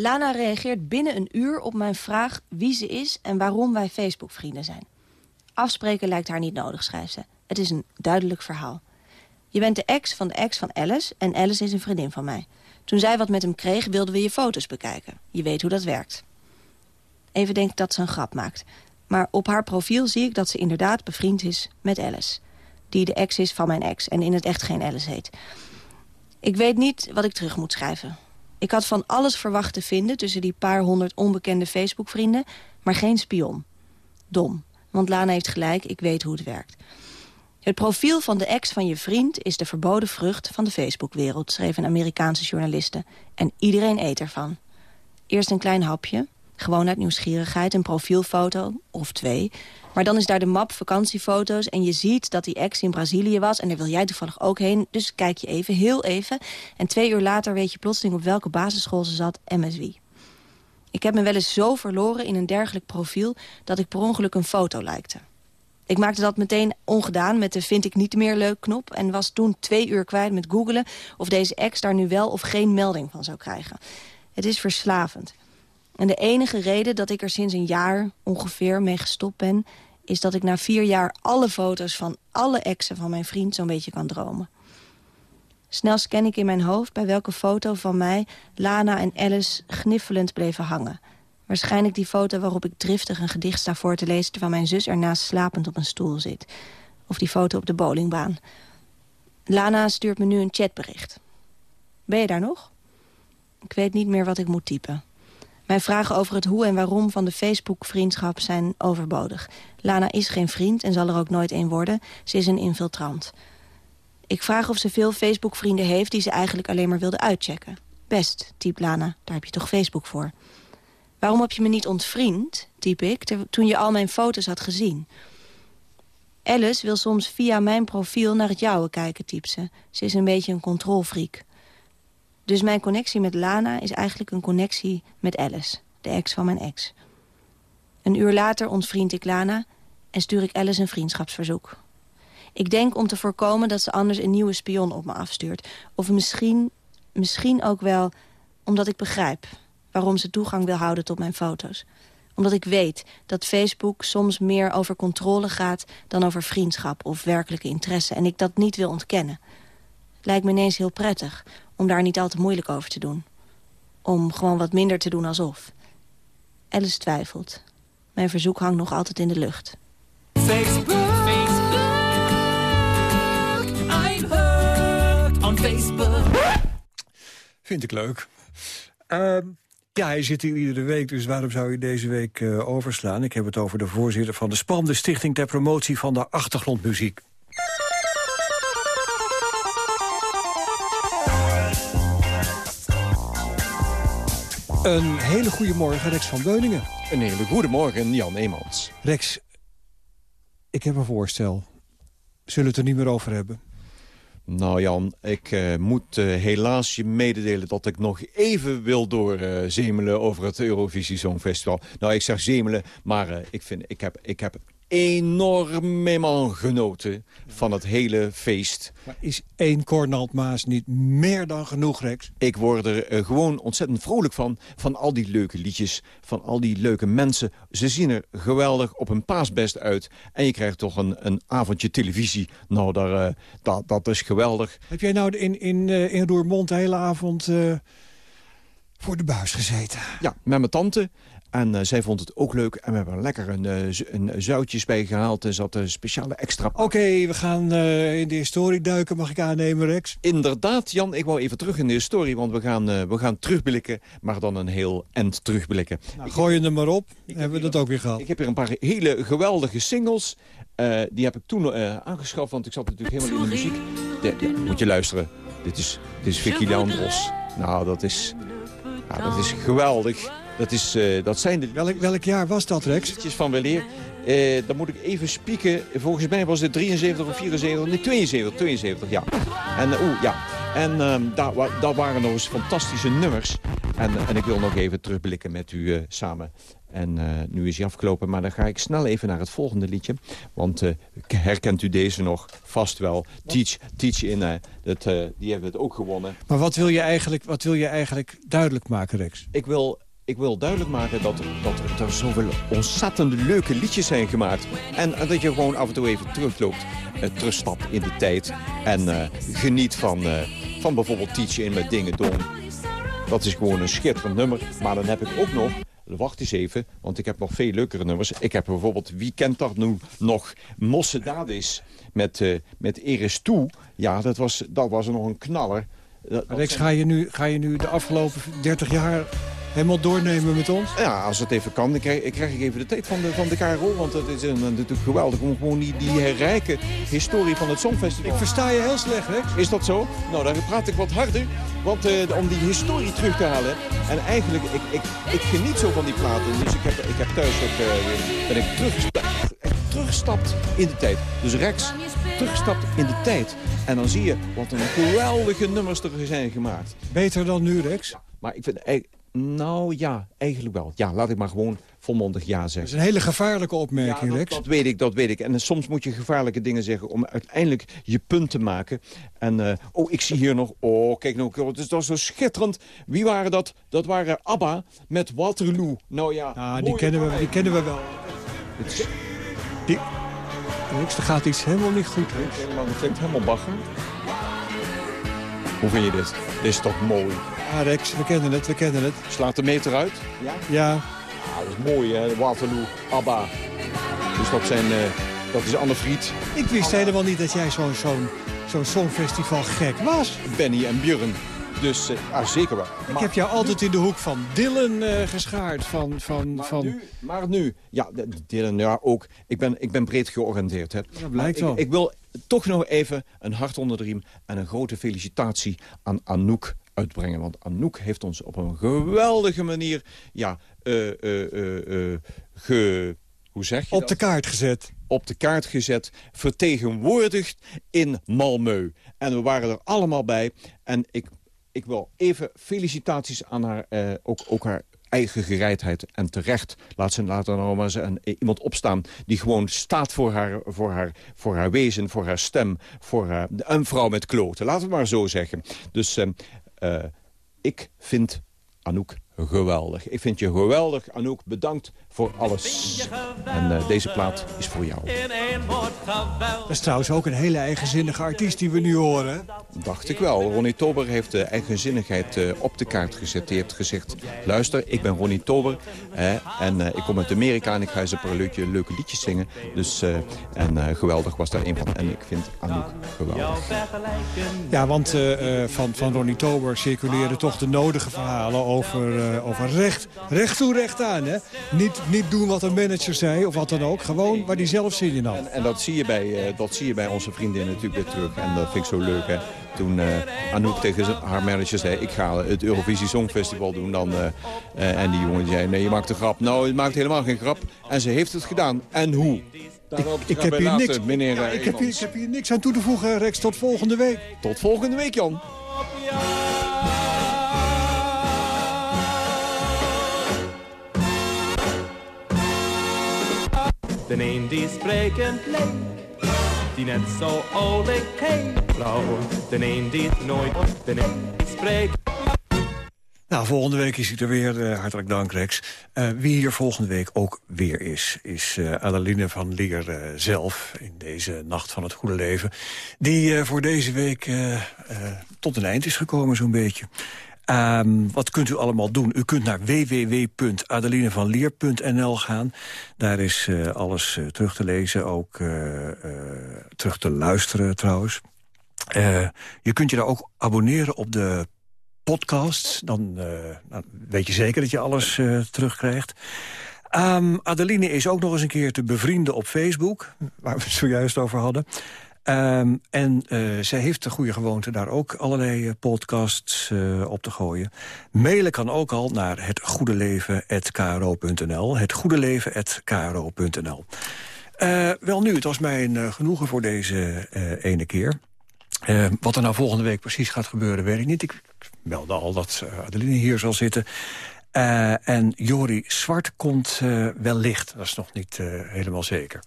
P: Lana reageert binnen een uur op mijn vraag wie ze is en waarom wij Facebook-vrienden zijn. Afspreken lijkt haar niet nodig, schrijft ze. Het is een duidelijk verhaal. Je bent de ex van de ex van Alice en Alice is een vriendin van mij. Toen zij wat met hem kreeg, wilden we je foto's bekijken. Je weet hoe dat werkt. Even denk dat ze een grap maakt. Maar op haar profiel zie ik dat ze inderdaad bevriend is met Alice. Die de ex is van mijn ex en in het echt geen Alice heet. Ik weet niet wat ik terug moet schrijven. Ik had van alles verwacht te vinden tussen die paar honderd onbekende Facebook-vrienden... maar geen spion. Dom, want Lana heeft gelijk, ik weet hoe het werkt. Het profiel van de ex van je vriend is de verboden vrucht van de Facebook-wereld... schreef een Amerikaanse journaliste. En iedereen eet ervan. Eerst een klein hapje, Gewoon uit nieuwsgierigheid, een profielfoto of twee. Maar dan is daar de map vakantiefoto's en je ziet dat die ex in Brazilië was... en daar wil jij toevallig ook heen, dus kijk je even, heel even. En twee uur later weet je plotseling op welke basisschool ze zat en met wie. Ik heb me wel eens zo verloren in een dergelijk profiel... dat ik per ongeluk een foto lijkte. Ik maakte dat meteen ongedaan met de vind ik niet meer leuk knop... en was toen twee uur kwijt met googelen of deze ex daar nu wel of geen melding van zou krijgen. Het is verslavend. En de enige reden dat ik er sinds een jaar ongeveer mee gestopt ben... is dat ik na vier jaar alle foto's van alle exen van mijn vriend zo'n beetje kan dromen. Snel scan ik in mijn hoofd bij welke foto van mij Lana en Alice gniffelend bleven hangen. Waarschijnlijk die foto waarop ik driftig een gedicht sta voor te lezen... terwijl mijn zus ernaast slapend op een stoel zit. Of die foto op de bowlingbaan. Lana stuurt me nu een chatbericht. Ben je daar nog? Ik weet niet meer wat ik moet typen. Mijn vragen over het hoe en waarom van de Facebook-vriendschap zijn overbodig. Lana is geen vriend en zal er ook nooit een worden. Ze is een infiltrant. Ik vraag of ze veel Facebook-vrienden heeft die ze eigenlijk alleen maar wilde uitchecken. Best, typ Lana. Daar heb je toch Facebook voor. Waarom heb je me niet ontvriend, typ ik, toen je al mijn foto's had gezien? Alice wil soms via mijn profiel naar het jouwe kijken, typt ze. Ze is een beetje een controlfreak. Dus mijn connectie met Lana is eigenlijk een connectie met Alice, de ex van mijn ex. Een uur later ontvriend ik Lana en stuur ik Alice een vriendschapsverzoek. Ik denk om te voorkomen dat ze anders een nieuwe spion op me afstuurt. Of misschien, misschien ook wel omdat ik begrijp waarom ze toegang wil houden tot mijn foto's. Omdat ik weet dat Facebook soms meer over controle gaat... dan over vriendschap of werkelijke interesse. En ik dat niet wil ontkennen. Lijkt me ineens heel prettig om daar niet al te moeilijk over te doen. Om gewoon wat minder te doen alsof. Alice twijfelt. Mijn verzoek hangt nog altijd in de lucht.
N: Facebook, Facebook, I'm on Facebook.
D: Vind ik leuk. Ehm, ja, hij zit hier iedere week, dus waarom zou je deze week eh, overslaan? Ik heb het over de voorzitter van de SPAM, de Stichting ter Promotie van de Achtergrondmuziek. Een hele goede morgen, Rex van Beuningen.
Q: Een hele goede morgen, Jan Eemans.
D: Rex, ik heb een voorstel. Zullen we het er niet meer over hebben?
Q: Nou Jan, ik eh, moet eh, helaas je mededelen dat ik nog even wil doorzemelen over het Eurovisie Songfestival. Nou, ik zeg zemelen, maar eh, ik, vind, ik, heb, ik heb enorm genoten van het hele feest.
D: Maar is één Cornald Maas niet meer dan genoeg, Rex?
Q: Ik word er eh, gewoon ontzettend vrolijk van. Van al die leuke liedjes, van al die leuke mensen. Ze zien er geweldig op hun paasbest uit. En je krijgt toch een, een avondje televisie. Nou, daar, eh, dat, dat is geweldig.
D: Heb jij nou in, in, eh, in Roermond de hele avond voor de buis gezeten?
Q: Ja, met mijn tante. En eh, zij vond het ook leuk. En we hebben er lekker een, eh, een zoutjes bij gehaald. Er zat een speciale extra...
D: Oké, we gaan eh, in de historie duiken, mag ik aannemen, Rex?
Q: Inderdaad, Jan, ik wou even terug in de historie, want we gaan, we gaan terugblikken, maar dan een heel end terugblikken.
D: Nou, gooi je er maar op, hebben we dat ook weer gehad.
Q: Ik heb hier een paar hele geweldige singles. Die heb ik toen aangeschaft, want ik zat natuurlijk helemaal in de muziek. De, ja, moet je luisteren. Dit is, dit is Vicky Leandros. Nou, dat is, ja, dat is geweldig. Dat, is, eh, dat zijn de
D: welk, welk jaar was dat, Rex?
Q: liedjes van Weleer. Eh, dan moet ik even spieken. Volgens mij was het 73 of 74. Nee, 72. 72, ja. En eh, oeh, ja. En ehm, daar, daar waren nog eens fantastische nummers. En, en ik wil nog even terugblikken met u eh, samen. En nu is hij afgelopen, maar dan ga ik snel even naar het volgende liedje. Want herkent u deze nog vast wel? Teach, Teach in, dat, die hebben het ook gewonnen.
D: Maar wat wil je eigenlijk, wat wil je eigenlijk duidelijk maken, Rex?
Q: Ik wil, ik wil duidelijk maken dat dat er, zoveel ontzettende leuke liedjes zijn gemaakt. En, dat je gewoon af en toe even terugloopt, eh, terugstapt in de tijd. En eh, geniet van, eh, van bijvoorbeeld Teach In met Dingen Doen. Dat is gewoon een schitterend nummer. Maar dan heb ik ook nog... Wacht eens even, want ik heb nog veel leukere nummers. Ik heb bijvoorbeeld, wie kent dat nu nog? Mosse Dadis met, met Eris Toe. Ja, dat was, dat was nog een knaller.
D: Rex, ga je, nu, ga je nu de afgelopen 30 jaar helemaal doornemen met ons?
Q: Ja, als het even kan, dan krijg, ik- krijg ik even de tijd van de, van de KRO. Want dat is een, natuurlijk geweldig om gewoon die, die rijke historie van het Songfestival.
D: Ik versta je heel slecht, Rex.
Q: Is dat zo? Nou, dan praat ik wat harder. Want eh, om die historie terug te halen. En eigenlijk, ik, ik, ik geniet zo van die platen. Dus ik heb, ik heb thuis ook, eh, ben ik teruggestapt, teruggestapt in de tijd. Dus Rex, teruggestapt in de tijd. En dan zie je wat een geweldige nummers er zijn gemaakt.
F: Beter dan nu, Rex?
Q: Maar ik vind, eh, nou ja, eigenlijk wel. Ja, laat ik maar gewoon volmondig ja zeggen.
F: Dat is een hele gevaarlijke opmerking,
Q: Ja, dat,
F: Rex.
Q: dat weet ik, dat weet ik. En soms moet je gevaarlijke dingen zeggen om uiteindelijk je punt te maken. En, eh, oh, ik zie hier nog... Oh, kijk nou, het is toch zo schitterend. Wie waren dat? Dat waren ABBA met Waterloo. Nou ja,
F: Ah, die kennen, we, die kennen we wel.
Q: Het is
F: Die... Rex, er gaat iets helemaal niet goed, Rex.
Q: helemaal, het klinkt helemaal bagger. Hoe vind je dit? Dit is toch mooi?
F: Ah, Rex, we kennen het, we kennen het.
Q: Slaat de meter uit? Ja.
F: Ja,
Q: Ah, dat is mooi, hè? Waterloo, ABBA. Dus dat, zijn, eh, dat is Anne Friet,
F: ik wist helemaal niet dat jij zo'n zo'n zo'n songfestival gek was.
Q: Benny en Björn. Dus ah, zeker wel.
F: Ik heb jou altijd in de hoek van Dylan eh, geschaard. Van, van,
Q: Maar
F: van...
Q: nu, maar nu, ja, Dylan, ja, ook. Ik ben, ik ben breed georiënteerd. Hè.
F: Dat blijkt wel.
Q: ik, ik wil toch nog even een hart onder de riem en een grote felicitatie aan Anouk uitbrengen. Want Anouk heeft ons op een geweldige manier, ja, eh, ge, hoe zeg je
F: Op
Q: dat?
F: de kaart gezet.
Q: op de kaart gezet, vertegenwoordigd in Malmö. En we waren er allemaal bij. En ik, ik wil even felicitaties aan haar, ook, ook haar eigen gereidheid. En terecht laat ze laat er nou maar eens een, iemand opstaan... die gewoon staat voor haar, voor, haar, voor haar wezen, voor haar stem... voor haar, een vrouw met kloten, laten we het maar zo zeggen. Dus eh, eh, ik vind Anouk geweldig. Ik vind je geweldig, Anouk. Bedankt voor alles. En eh, deze plaat is voor jou.
F: Dat is trouwens ook een hele eigenzinnige artiest die we nu horen.
Q: Dacht ik wel. Ronnie Tober heeft de eigenzinnigheid eh, op de kaart gezet. Die heeft gezegd, luister, ik ben Ronnie Tober. hè, en eh, ik kom uit Amerika en ik ga eens een paar leuke, leuke liedjes zingen. Dus, en geweldig was daar een van. En ik vind Anouk geweldig.
F: Ja, want van, van Ronnie Tober circuleren toch de nodige verhalen over, over recht. Recht toe, recht aan. Hè? Niet, niet doen wat een manager zei of wat dan ook. Gewoon waar die zelf zin in had.
Q: En, en dat, zie je bij, eh, dat zie je bij onze vriendin natuurlijk weer terug. En dat vind ik zo leuk. Hè. Toen eh, Anouk tegen haar manager zei... ik ga het Eurovisie Songfestival doen. Dan, eh, en die jongen zei, nee, je maakt een grap. Nou, je maakt helemaal geen grap. En ze heeft het gedaan. En hoe?
F: Ik heb, hier niks,
Q: meneer
F: ja, ik, heb hier, ik
Q: Eemans.
F: heb hier niks aan toe te voegen, Rex. Tot volgende week.
Q: Tot volgende week, Jan.
R: Den een die sprekend leek, die net zo olijk keek. Vrouw, den een die het nooit, den een die spreekt.
F: Nou, volgende week is hij er weer. eh, hartelijk dank, Rex. Eh, wie hier volgende week ook weer is, is eh, Adeline van Leer zelf... in deze Nacht van het Goede Leven. Die voor deze week tot een eind is gekomen, zo'n beetje. Ehm, wat kunt u allemaal doen? U kunt naar www.adelinevanleer.nl gaan. Daar is eh, alles eh, terug te lezen, ook eh, terug te luisteren trouwens. Je kunt je daar ook abonneren op de podcasts. Dan weet je zeker dat je alles terugkrijgt. Ehm, Adeline is ook nog eens een keer te bevrienden op Facebook... waar we het zojuist over hadden. Ehm, en eh, zij heeft de goede gewoonte daar ook allerlei eh, podcasts eh, op te gooien. Mailen kan ook al naar hetgoedeleven.kro.nl. Hetgoedeleven.kro.nl. Wel nu, het was mij genoegen voor deze ene keer. Eh, wat er nou volgende week precies gaat gebeuren, weet ik niet. Ik meldde al dat Adeline hier zal zitten. En Jori Zwart komt wellicht. Dat is nog niet helemaal zeker.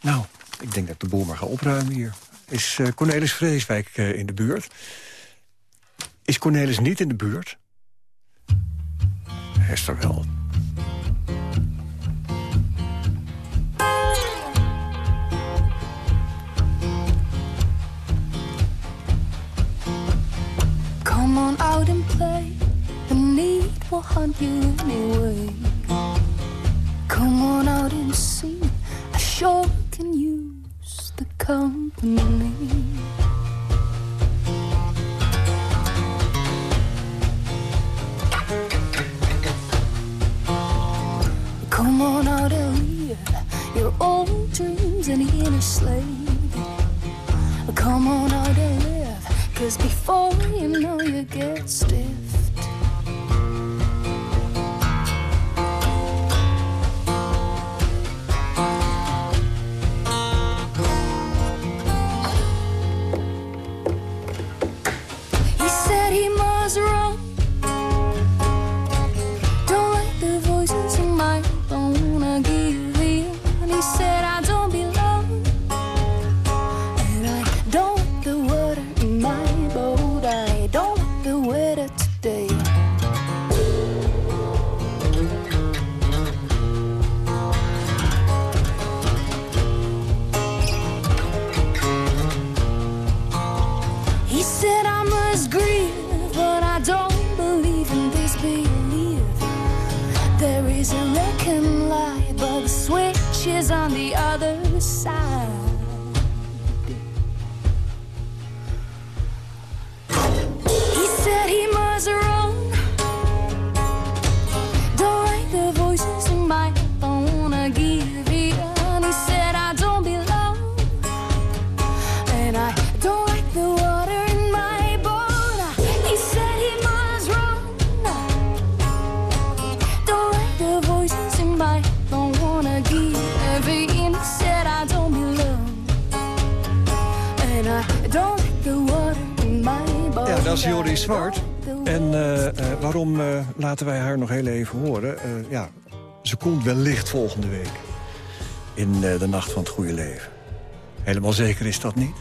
F: Nou, ik denk dat ik de boel maar ga opruimen hier. Is eh, Cornelis Vreeswijk eh, in de buurt? Is Cornelis niet in de buurt? Hij is er wel.
S: Come on out and play. The need will hunt you anyway. Come on out and see. I sure company. Come on out and live your old dreams and inner slave. Come on out and live, cause before you know you get stiff. Is
F: Joris Zwart. En eh, eh, waarom eh, laten wij haar nog heel even horen? Ja, ze komt wellicht volgende week. In de Nacht van het Goede Leven. Helemaal zeker is dat niet.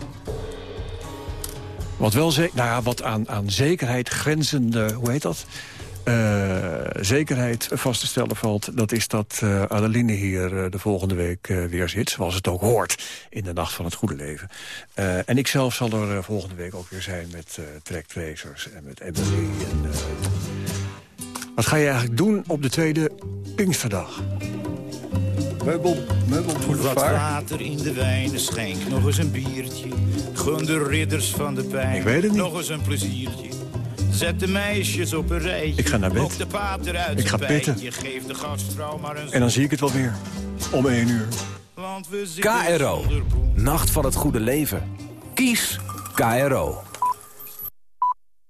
F: Wat wel zeker, nou ja, wat aan, aan zekerheid grenzende, hoe heet dat? Eh, zekerheid vast te stellen valt, dat is dat eh, Adeline hier eh, de volgende week weer zit. Zoals het ook hoort in de Nacht van het Goede Leven. Eh, en ik zelf zal er volgende week ook weer zijn met uh, Trek Tracers en met Emily. En, eh, wat ga je eigenlijk doen op de tweede Pinksterdag? Meubel, meubel
T: Wat water in de wijnen schenk, nog eens een biertje. Gun de ridders van de pijn,
F: Ik weet het niet.
T: nog eens een pleziertje. Zet de meisjes op een rijtje.
F: Ik ga naar bed.
T: Lok de pater uit
F: Ik ga pitten.
T: bijtje. Geef de gastvrouw maar een
F: En dan zie ik het wel weer. Om één uur.
T: Want we zitten
B: KRO. Nacht van het goede leven. Kies KRO.